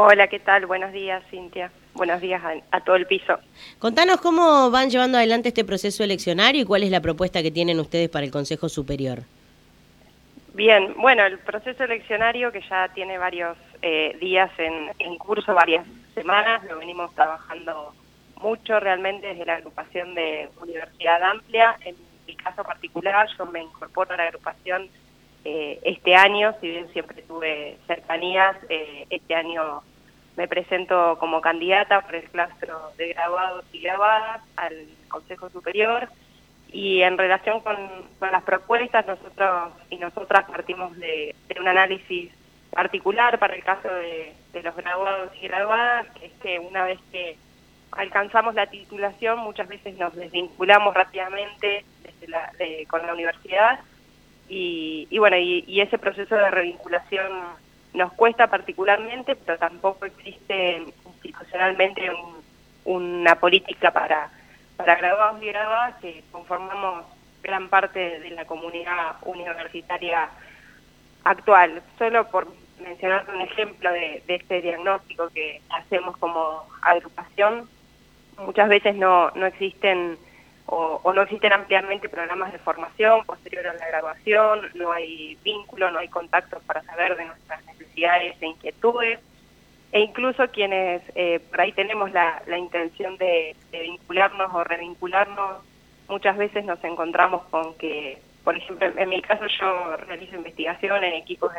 Hola, ¿qué tal? Buenos días, Cintia. Buenos días a, todo el piso. Contanos cómo van llevando adelante este proceso eleccionario y cuál es la propuesta que tienen ustedes para el Consejo Superior. Bien, bueno, el proceso eleccionario que ya tiene varios eh, días en, en curso, varias semanas, lo venimos trabajando mucho realmente desde la agrupación de Universidad Amplia. En mi caso particular, yo me incorporo a la agrupación eh, este año, si bien siempre tuve cercanías, eh, este año me presento como candidata por el claustro de graduados y graduadas al Consejo Superior. Y en relación con, las propuestas nosotros y nosotras partimos de, un análisis particular para el caso de, los graduados y graduadas, que es que una vez que alcanzamos la titulación muchas veces nos desvinculamos rápidamente con la universidad y, bueno, y, ese proceso de revinculación nos cuesta particularmente, pero tampoco existe institucionalmente una política para, para graduados y graduadas que conformamos gran parte de la comunidad universitaria actual. Solo por mencionar un ejemplo de, de este diagnóstico que hacemos como agrupación, muchas veces no, no existen o, no existen ampliamente programas de formación posterior a la graduación, no hay vínculo, no hay contacto para saber de nuestras necesidades e inquietudes, e incluso quienes eh, por ahí tenemos la, intención de, vincularnos o revincularnos, muchas veces nos encontramos con que, por ejemplo, en mi caso yo realizo investigación en equipos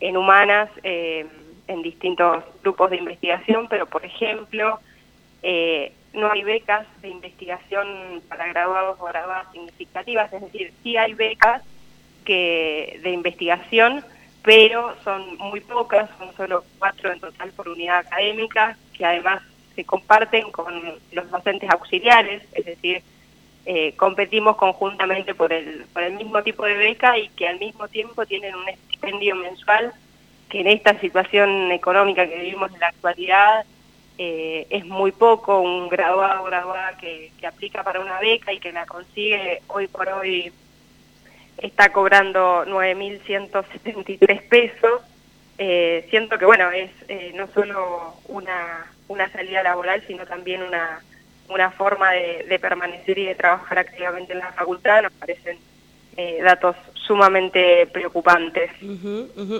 en, humanas, eh, en distintos grupos de investigación, pero por ejemplo, eh, no hay becas de investigación para graduados o graduadas significativas, es decir, sí hay becas que de investigación, pero son muy pocas, son solo cuatro en total por unidad académica, que además se comparten con los docentes auxiliares, es decir, eh, competimos conjuntamente por el, por el mismo tipo de beca y que al mismo tiempo tienen un estipendio mensual que en esta situación económica que vivimos en la actualidad eh, es muy poco un graduado graduada que, aplica para una beca y que la consigue hoy por hoy está cobrando 9.173 pesos. Eh, siento que, bueno, es eh, no solo una, una salida laboral, sino también una, una forma de, de permanecer y de trabajar activamente en la facultad. Nos parecen eh, datos sumamente preocupantes.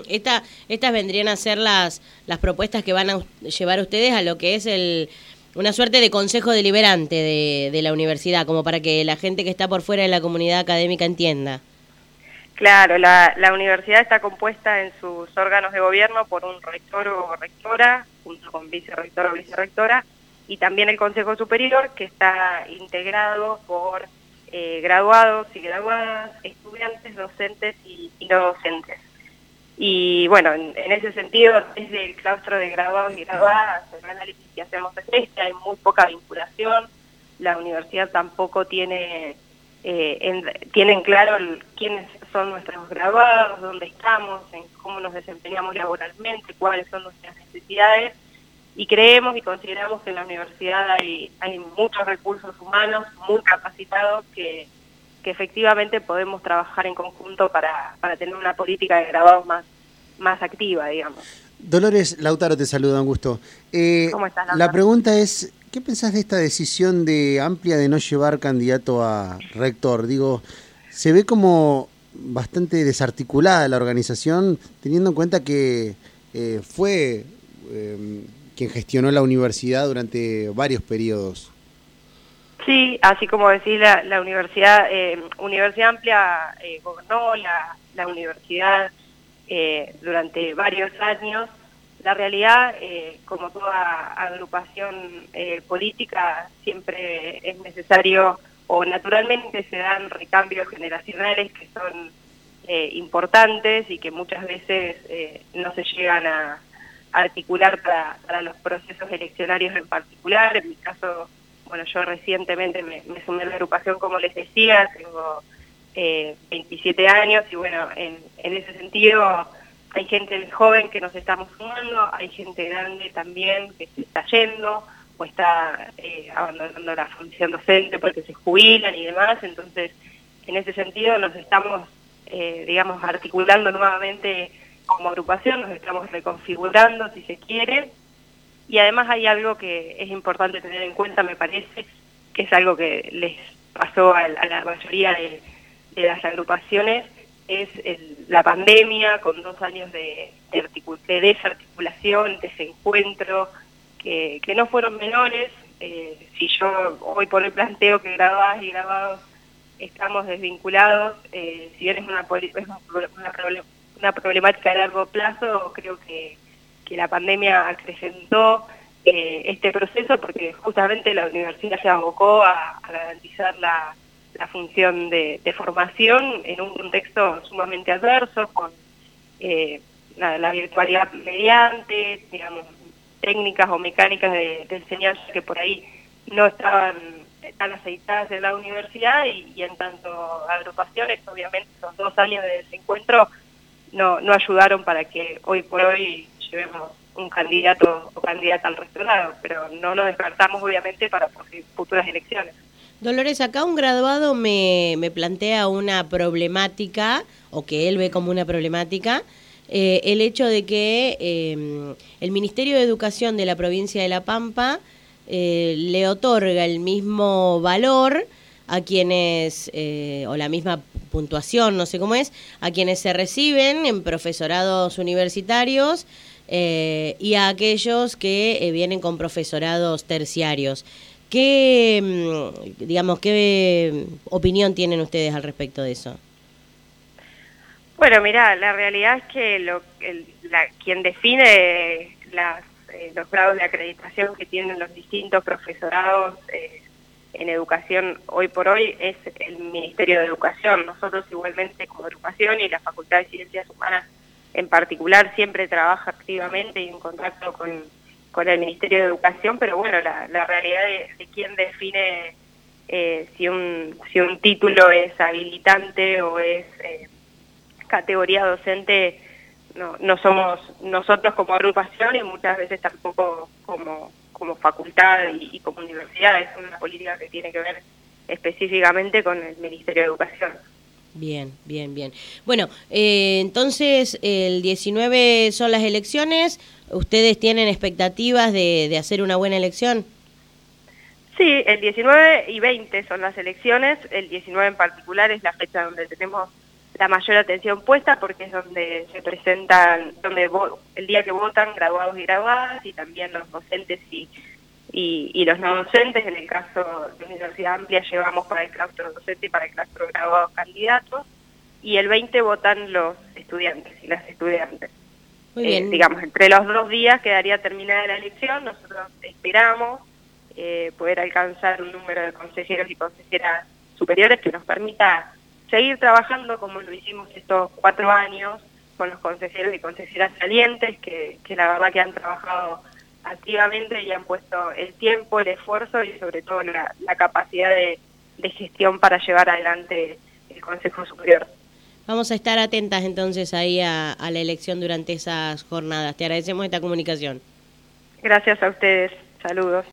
estas vendrían a ser las, las propuestas que van a llevar ustedes a lo que es el una suerte de consejo deliberante de, de la universidad, como para que la gente que está por fuera de la comunidad académica entienda. Claro, la, la universidad está compuesta en sus órganos de gobierno por un rector o rectora, junto con vicerrector o vicerrectora, y también el Consejo Superior, que está integrado por eh, graduados y graduadas, estudiantes, docentes y, no docentes. Y bueno, en, ese sentido, desde el claustro de graduados y graduadas, el análisis que hacemos es este, hay muy poca vinculación, la universidad tampoco tiene, eh, en, claro quiénes son nuestros graduados, dónde estamos, en cómo nos desempeñamos laboralmente, cuáles son nuestras necesidades, y creemos y consideramos que en la universidad hay, hay muchos recursos humanos muy capacitados que, que efectivamente podemos trabajar en conjunto para, para tener una política de graduados más, más activa, digamos. Dolores Lautaro te saluda, un gusto. Eh, ¿Cómo estás, La pregunta es, ¿qué pensás de esta decisión de amplia de no llevar candidato a rector? Digo, se ve como bastante desarticulada la organización, teniendo en cuenta que eh, fue eh, quien gestionó la universidad durante varios periodos. Sí, así como decís, la, universidad, eh, Universidad Amplia eh, gobernó la, la universidad eh, durante varios años. La realidad, eh, como toda agrupación política, siempre es necesario o naturalmente se dan recambios generacionales que son importantes y que muchas veces no se llegan a, articular para, para los procesos eleccionarios en particular. En mi caso, bueno, yo recientemente me, sumé a la agrupación, como les decía, tengo eh, 27 años y bueno, en, en ese sentido hay gente joven que nos estamos sumando, hay gente grande también que se está yendo o está eh, abandonando la función docente porque se jubilan y demás, entonces en ese sentido nos estamos, eh, digamos, articulando nuevamente como agrupación nos estamos reconfigurando, si se quiere, y además hay algo que es importante tener en cuenta, me parece, que es algo que les pasó a, la mayoría de, las agrupaciones, es la pandemia con dos años de, de, desarticulación, desencuentro, que, no fueron menores. Eh, si yo hoy por el planteo que grabadas y grabados estamos desvinculados, eh, si bien es una, una, problemática de largo plazo, creo que, que la pandemia acrecentó eh, este proceso porque justamente la universidad se abocó a, garantizar la, función de, formación en un contexto sumamente adverso, con eh, la, virtualidad mediante, digamos, técnicas o mecánicas de, de enseñanza que por ahí no estaban tan aceitadas en la universidad y, en tanto agrupaciones, obviamente los dos años de desencuentro no, no ayudaron para que hoy por hoy llevemos un candidato o candidata al rectorado, pero no nos descartamos obviamente para futuras elecciones. Dolores, acá un graduado me, me plantea una problemática, o que él ve como una problemática, eh, el hecho de que eh, el Ministerio de Educación de la provincia de La Pampa eh, le otorga el mismo valor a quienes, eh, o la misma puntuación, no sé cómo es, a quienes se reciben en profesorados universitarios eh, y a aquellos que vienen con profesorados terciarios. ¿Qué, mm, digamos, qué opinión tienen ustedes al respecto de eso? Bueno, mira, la realidad es que lo, la, quien define las eh, los grados de acreditación que tienen los distintos profesorados eh, en educación hoy por hoy es el Ministerio de Educación. Nosotros igualmente como educación y la Facultad de Ciencias Humanas en particular siempre trabaja activamente y en contacto con, con el Ministerio de Educación, pero bueno, la, la realidad de, quién define eh, si, un, si un título es habilitante o es categoría docente no, no somos nosotros como agrupación y muchas veces tampoco como, como facultad y, como universidad, es una política que tiene que ver específicamente con el Ministerio de Educación. Bien, bien, bien. Bueno, eh, entonces el 19 son las elecciones, ¿ustedes tienen expectativas de, de hacer una buena elección? Sí, el 19 y 20 son las elecciones, el 19 en particular es la fecha donde tenemos la mayor atención puesta porque es donde se presentan, donde el día que votan graduados y graduadas y también los docentes y, y, los no docentes. En el caso de la Universidad Amplia llevamos para el claustro docente y para el claustro graduados candidatos y el 20 votan los estudiantes y las estudiantes. Muy bien. Eh, digamos, entre los dos días quedaría terminada la elección, nosotros esperamos eh, poder alcanzar un número de consejeros y consejeras superiores que nos permita seguir trabajando como lo hicimos estos cuatro años con los consejeros y consejeras salientes, que, que la verdad que han trabajado activamente y han puesto el tiempo, el esfuerzo y sobre todo la, capacidad de, gestión para llevar adelante el Consejo Superior. Vamos a estar atentas entonces ahí a, a la elección durante esas jornadas. Te agradecemos esta comunicación. Gracias a ustedes. Saludos.